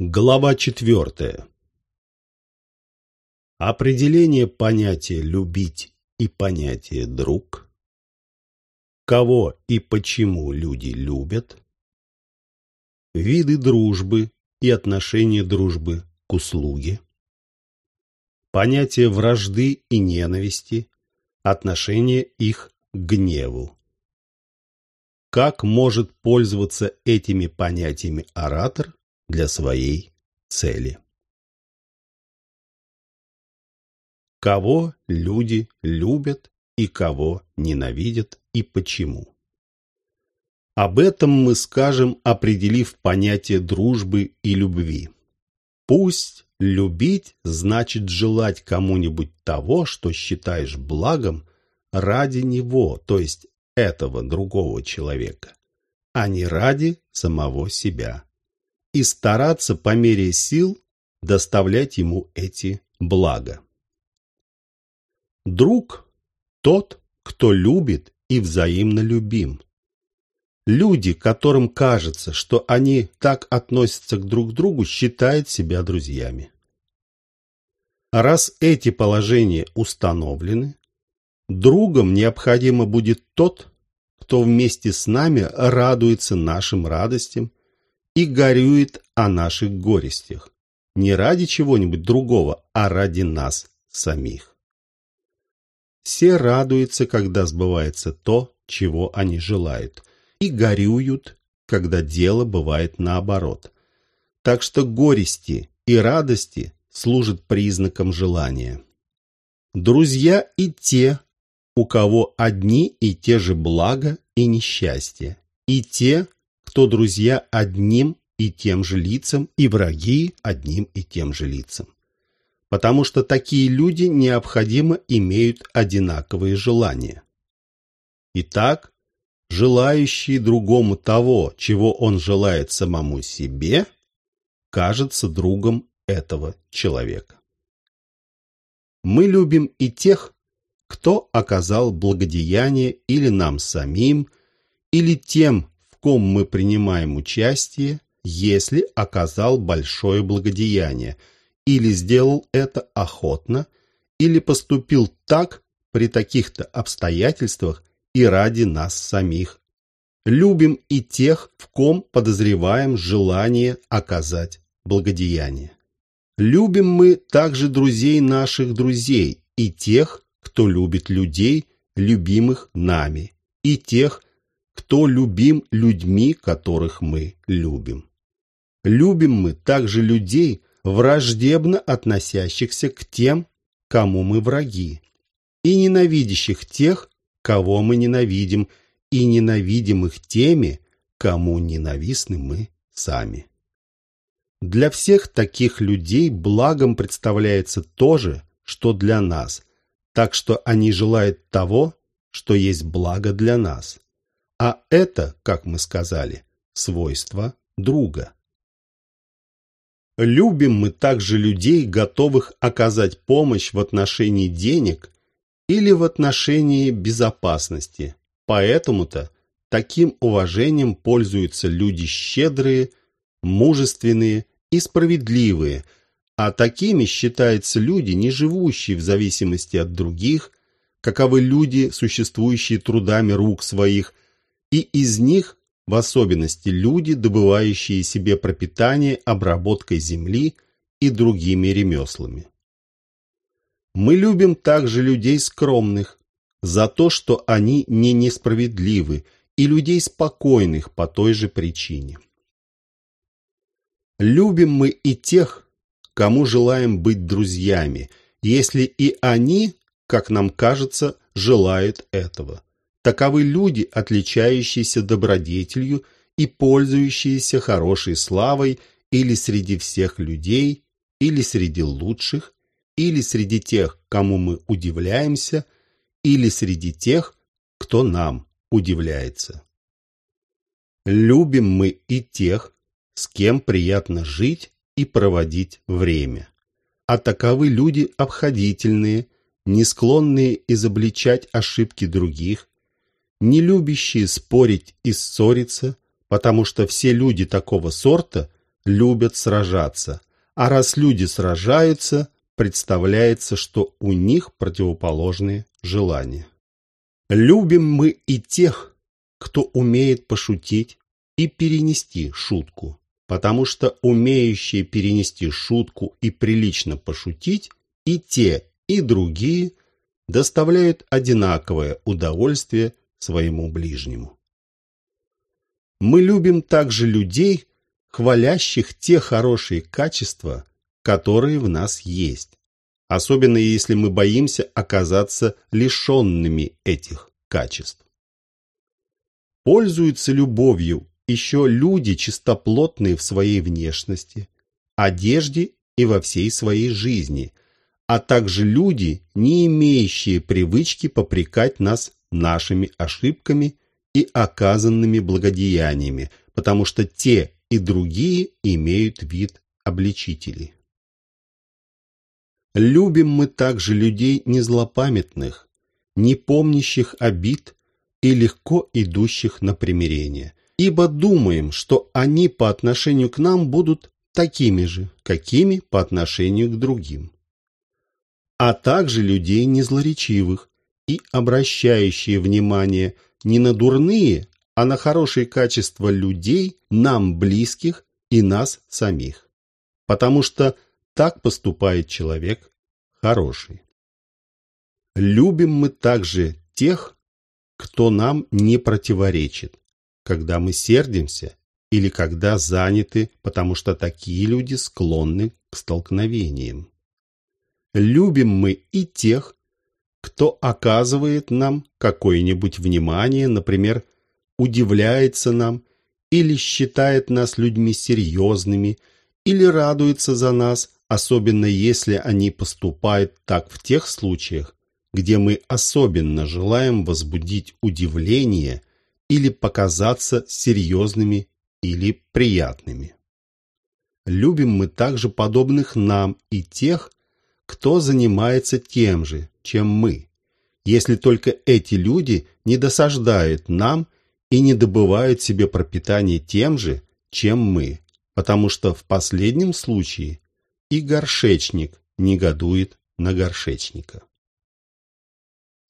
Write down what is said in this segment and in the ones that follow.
Глава четвертая. Определение понятия «любить» и понятия «друг». Кого и почему люди любят. Виды дружбы и отношение дружбы к услуге. Понятие вражды и ненависти, отношение их к гневу. Как может пользоваться этими понятиями оратор для своей цели. Кого люди любят и кого ненавидят и почему. Об этом мы скажем, определив понятие дружбы и любви. Пусть любить значит желать кому-нибудь того, что считаешь благом ради него, то есть этого другого человека, а не ради самого себя и стараться по мере сил доставлять ему эти блага. Друг – тот, кто любит и взаимно любим. Люди, которым кажется, что они так относятся к друг другу, считают себя друзьями. Раз эти положения установлены, другом необходимо будет тот, кто вместе с нами радуется нашим радостям и горюет о наших горестях. Не ради чего-нибудь другого, а ради нас самих. Все радуются, когда сбывается то, чего они желают, и горюют, когда дело бывает наоборот. Так что горести и радости служат признаком желания. Друзья и те, у кого одни и те же блага и несчастья, и те, кто друзья одним и тем же лицам, и враги одним и тем же лицам. Потому что такие люди необходимо имеют одинаковые желания. Итак, желающий другому того, чего он желает самому себе, кажется другом этого человека. Мы любим и тех, кто оказал благодеяние или нам самим, или тем, ком мы принимаем участие, если оказал большое благодеяние, или сделал это охотно, или поступил так при таких-то обстоятельствах и ради нас самих. Любим и тех, в ком подозреваем желание оказать благодеяние. Любим мы также друзей наших друзей и тех, кто любит людей, любимых нами, и тех, кто любим людьми, которых мы любим. Любим мы также людей, враждебно относящихся к тем, кому мы враги, и ненавидящих тех, кого мы ненавидим, и ненавидимых теми, кому ненавистны мы сами. Для всех таких людей благом представляется то же, что для нас, так что они желают того, что есть благо для нас. А это, как мы сказали, свойство друга. Любим мы также людей, готовых оказать помощь в отношении денег или в отношении безопасности. Поэтому-то таким уважением пользуются люди щедрые, мужественные и справедливые, а такими считаются люди, не живущие в зависимости от других, каковы люди, существующие трудами рук своих – и из них в особенности люди, добывающие себе пропитание обработкой земли и другими ремеслами. Мы любим также людей скромных за то, что они не несправедливы, и людей спокойных по той же причине. Любим мы и тех, кому желаем быть друзьями, если и они, как нам кажется, желают этого. Таковы люди, отличающиеся добродетелью и пользующиеся хорошей славой или среди всех людей, или среди лучших, или среди тех, кому мы удивляемся, или среди тех, кто нам удивляется. Любим мы и тех, с кем приятно жить и проводить время. А таковы люди обходительные, не склонные изобличать ошибки других, не любящие спорить и ссориться, потому что все люди такого сорта любят сражаться, а раз люди сражаются, представляется, что у них противоположные желания. Любим мы и тех, кто умеет пошутить и перенести шутку, потому что умеющие перенести шутку и прилично пошутить и те, и другие доставляют одинаковое удовольствие своему ближнему. Мы любим также людей, хвалящих те хорошие качества, которые в нас есть, особенно если мы боимся оказаться лишенными этих качеств. Пользуются любовью еще люди чистоплотные в своей внешности, одежде и во всей своей жизни, а также люди, не имеющие привычки попрекать нас нашими ошибками и оказанными благодеяниями, потому что те и другие имеют вид обличителей. Любим мы также людей незлопамятных, не помнящих обид и легко идущих на примирение, ибо думаем, что они по отношению к нам будут такими же, какими по отношению к другим. А также людей незлоречивых и обращающие внимание не на дурные, а на хорошие качества людей, нам близких и нас самих. Потому что так поступает человек хороший. Любим мы также тех, кто нам не противоречит, когда мы сердимся или когда заняты, потому что такие люди склонны к столкновениям. Любим мы и тех, кто оказывает нам какое-нибудь внимание, например, удивляется нам или считает нас людьми серьезными, или радуется за нас, особенно если они поступают так в тех случаях, где мы особенно желаем возбудить удивление или показаться серьезными или приятными. Любим мы также подобных нам и тех, кто занимается тем же, чем мы, если только эти люди не досаждают нам и не добывают себе пропитание тем же, чем мы, потому что в последнем случае и горшечник негодует на горшечника.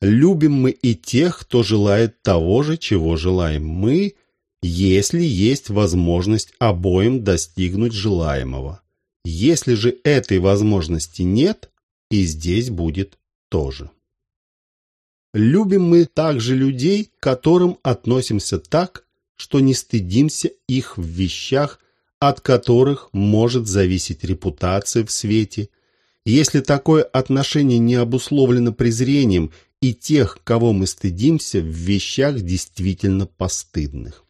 Любим мы и тех, кто желает того же, чего желаем мы, если есть возможность обоим достигнуть желаемого. Если же этой возможности нет, и здесь будет тоже. Любим мы также людей, к которым относимся так, что не стыдимся их в вещах, от которых может зависеть репутация в свете. Если такое отношение не обусловлено презрением и тех, кого мы стыдимся, в вещах действительно постыдных.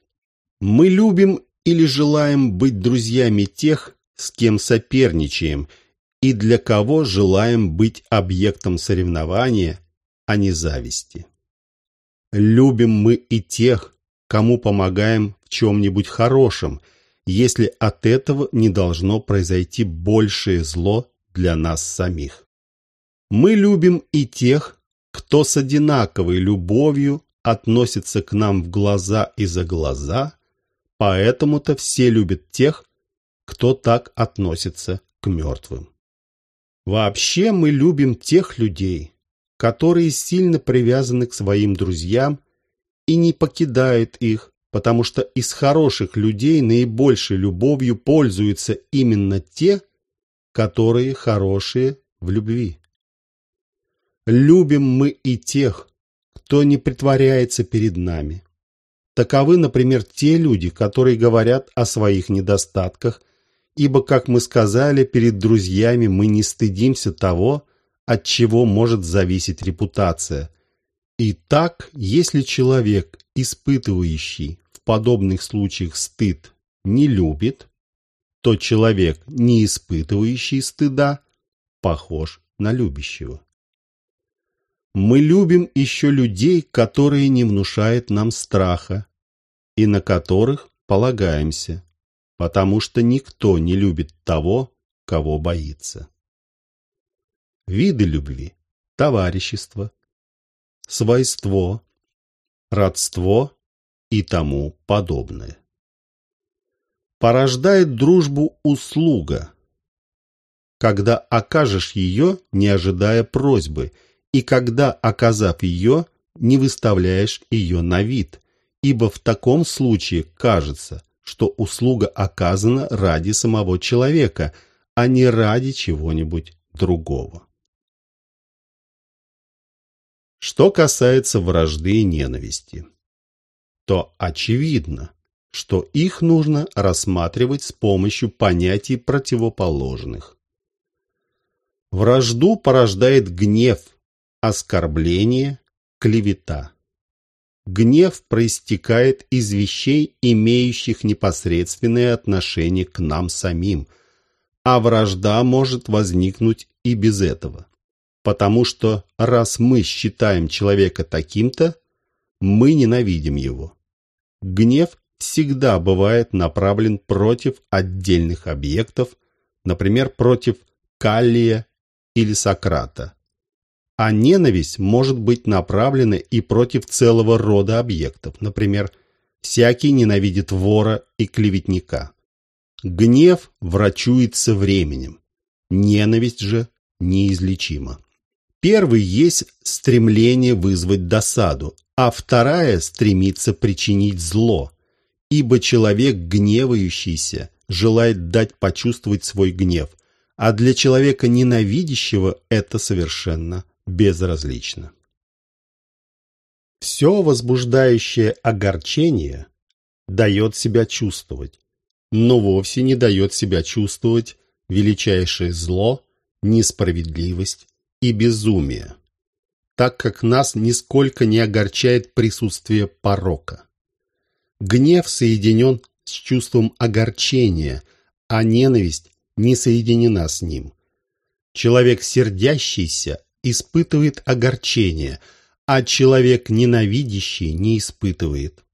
Мы любим или желаем быть друзьями тех, с кем соперничаем, и для кого желаем быть объектом соревнования, а не зависти. Любим мы и тех, кому помогаем в чем-нибудь хорошем, если от этого не должно произойти большее зло для нас самих. Мы любим и тех, кто с одинаковой любовью относится к нам в глаза и за глаза, поэтому-то все любят тех, кто так относится к мертвым. Вообще мы любим тех людей, которые сильно привязаны к своим друзьям и не покидают их, потому что из хороших людей наибольшей любовью пользуются именно те, которые хорошие в любви. Любим мы и тех, кто не притворяется перед нами. Таковы, например, те люди, которые говорят о своих недостатках, ибо, как мы сказали, перед друзьями мы не стыдимся того, от чего может зависеть репутация. Итак, если человек, испытывающий в подобных случаях стыд, не любит, то человек, не испытывающий стыда, похож на любящего. Мы любим еще людей, которые не внушают нам страха и на которых полагаемся, потому что никто не любит того, кого боится виды любви, товарищество, свойство, родство и тому подобное. порождает дружбу услуга, когда окажешь ее, не ожидая просьбы, и когда, оказав ее, не выставляешь ее на вид, ибо в таком случае кажется, что услуга оказана ради самого человека, а не ради чего-нибудь другого. Что касается вражды и ненависти, то очевидно, что их нужно рассматривать с помощью понятий противоположных. Вражду порождает гнев, оскорбление, клевета. Гнев проистекает из вещей, имеющих непосредственное отношение к нам самим, а вражда может возникнуть и без этого. Потому что раз мы считаем человека таким-то, мы ненавидим его. Гнев всегда бывает направлен против отдельных объектов, например, против Каллия или Сократа. А ненависть может быть направлена и против целого рода объектов, например, всякий ненавидит вора и клеветника. Гнев врачуется временем, ненависть же неизлечима. Первый есть стремление вызвать досаду, а вторая стремится причинить зло, ибо человек гневающийся желает дать почувствовать свой гнев – а для человека ненавидящего это совершенно безразлично. Все возбуждающее огорчение дает себя чувствовать, но вовсе не дает себя чувствовать величайшее зло, несправедливость и безумие, так как нас нисколько не огорчает присутствие порока. Гнев соединен с чувством огорчения, а ненависть не соединена с ним. Человек сердящийся испытывает огорчение, а человек ненавидящий не испытывает.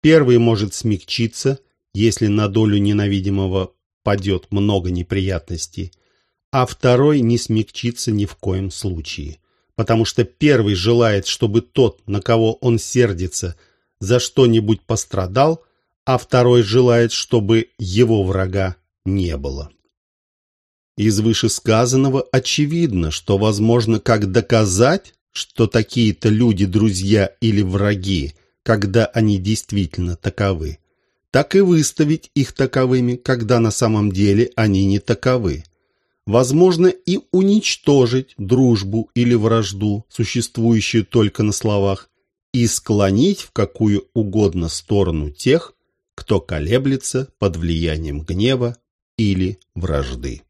Первый может смягчиться, если на долю ненавидимого падет много неприятностей, а второй не смягчится ни в коем случае, потому что первый желает, чтобы тот, на кого он сердится, за что-нибудь пострадал, а второй желает, чтобы его врага не было. Из вышесказанного очевидно, что возможно как доказать, что такие-то люди друзья или враги, когда они действительно таковы, так и выставить их таковыми, когда на самом деле они не таковы. Возможно и уничтожить дружбу или вражду, существующую только на словах, и склонить в какую угодно сторону тех, кто колеблется под влиянием гнева или вражды.